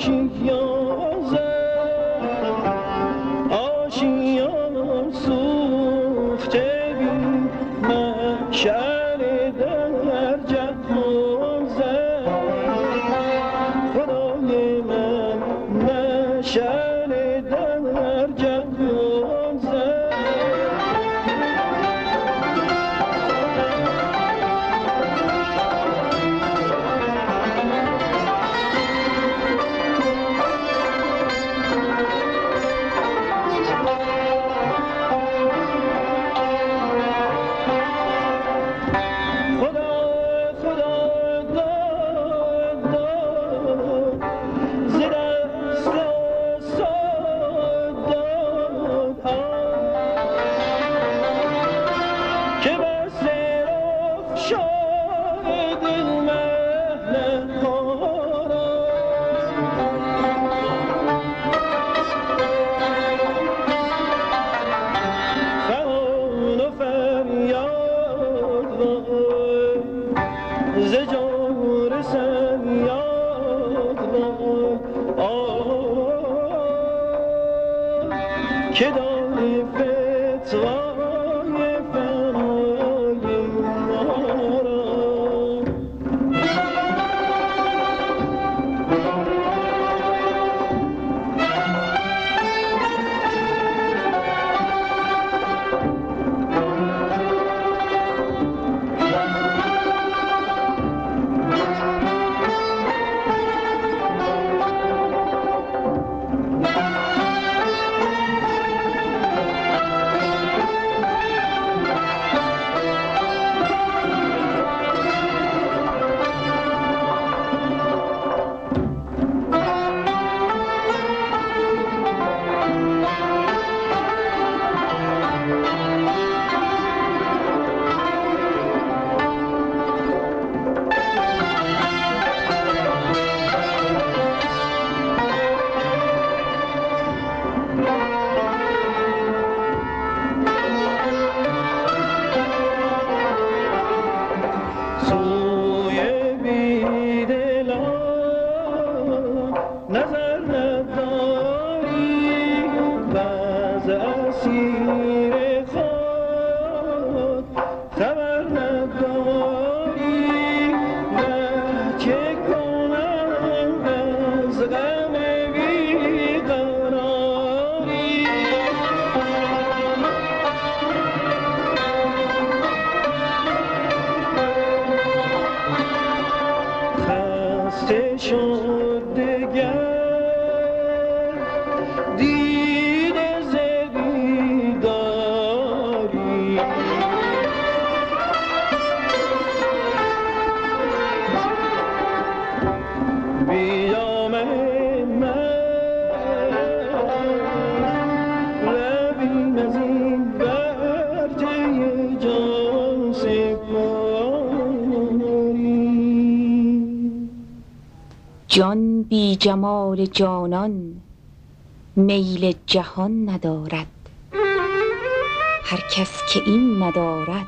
She young. جمال جانان میل جهان ندارد. هر کس که این ندارد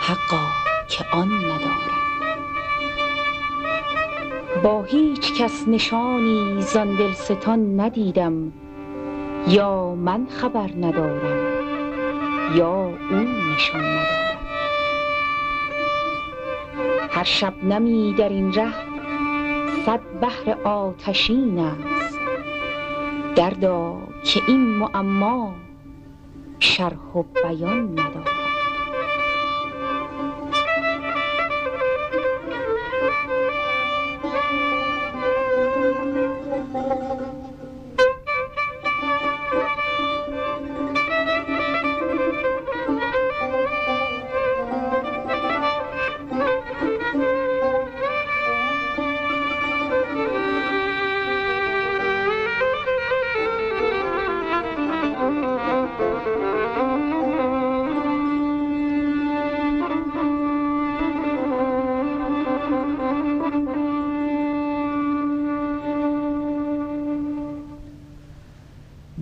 حقا که آن ندارد. با هیچ کس نشانی زان دلستان ندیدم یا من خبر ندارم یا او نشان ندارد. هر شبنمی در این ره صد بحر آتشین است. دردا که این معما شرح و بیان ندارد.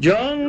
John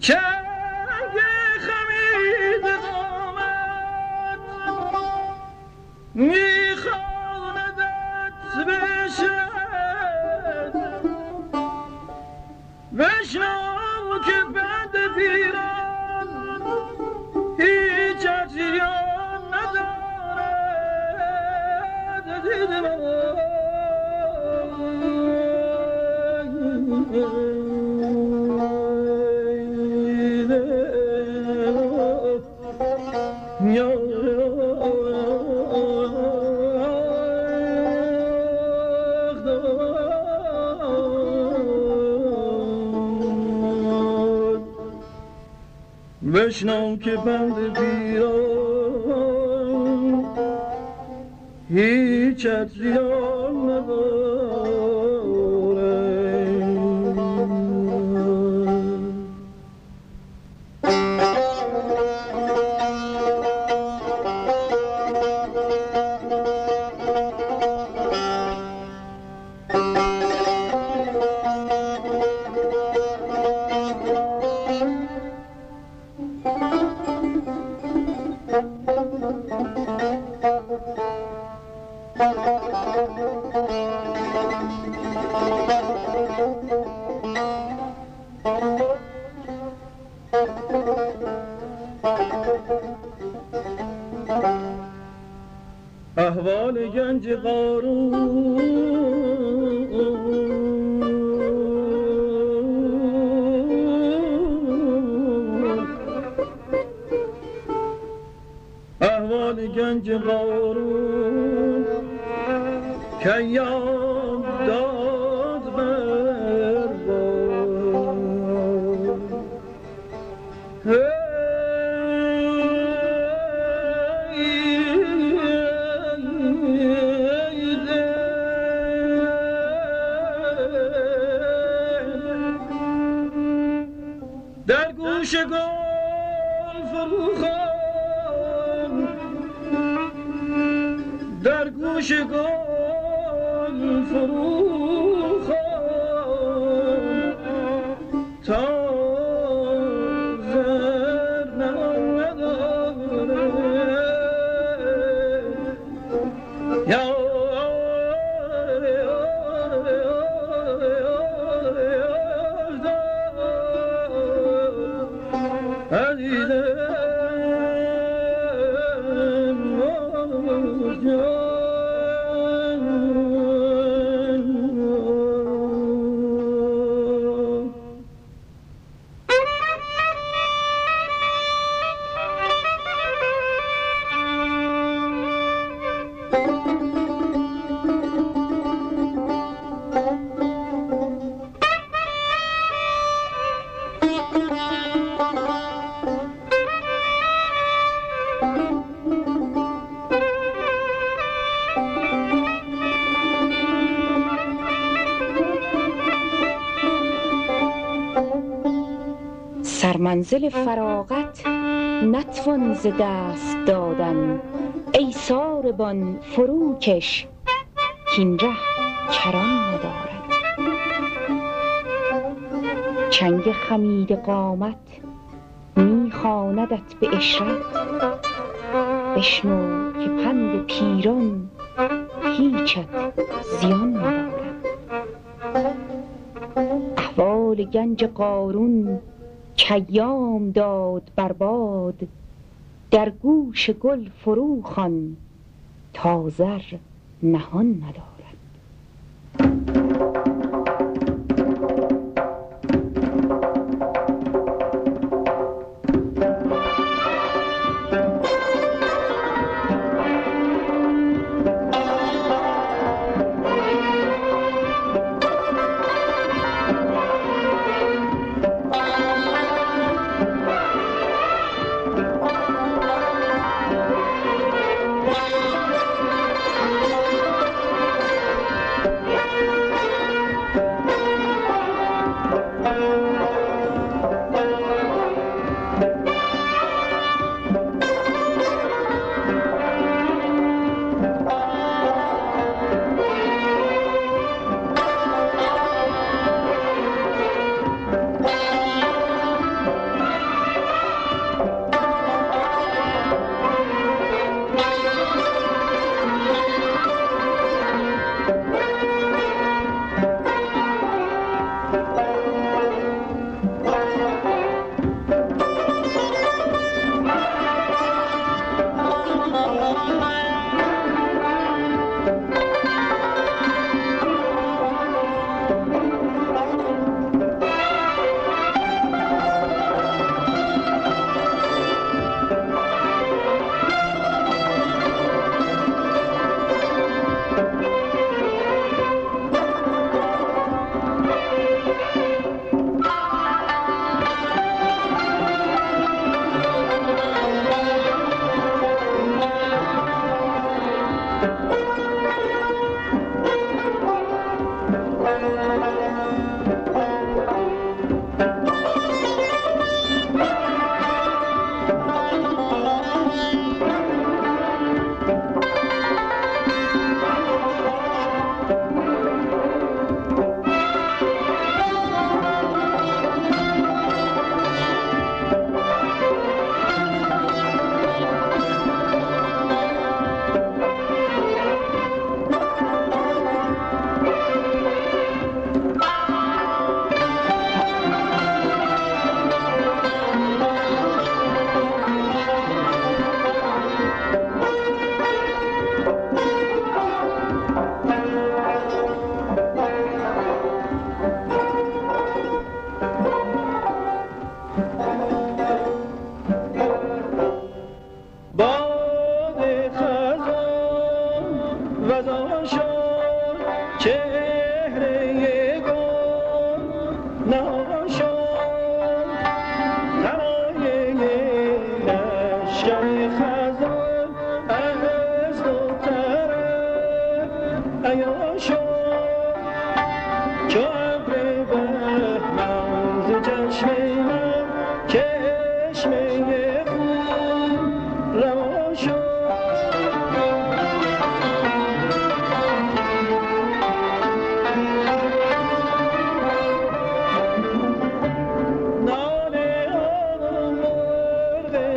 چنگ خمید دامت که بند که یاد داد بر باد. گوش گل فروخان در گوش گل فروخان سرمنزل فراغت نتوان ز دست دادن. ای ساربان فروکش کین ره کران ندارد. چنگ خمید قامت می خواندت به عشرت. بشنو که پند پیران هیچت زیان ندارد. احوال گنج قارون کایام داد بر باد در گوش گل فرو خوان تا نهان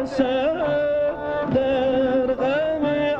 ندارد داری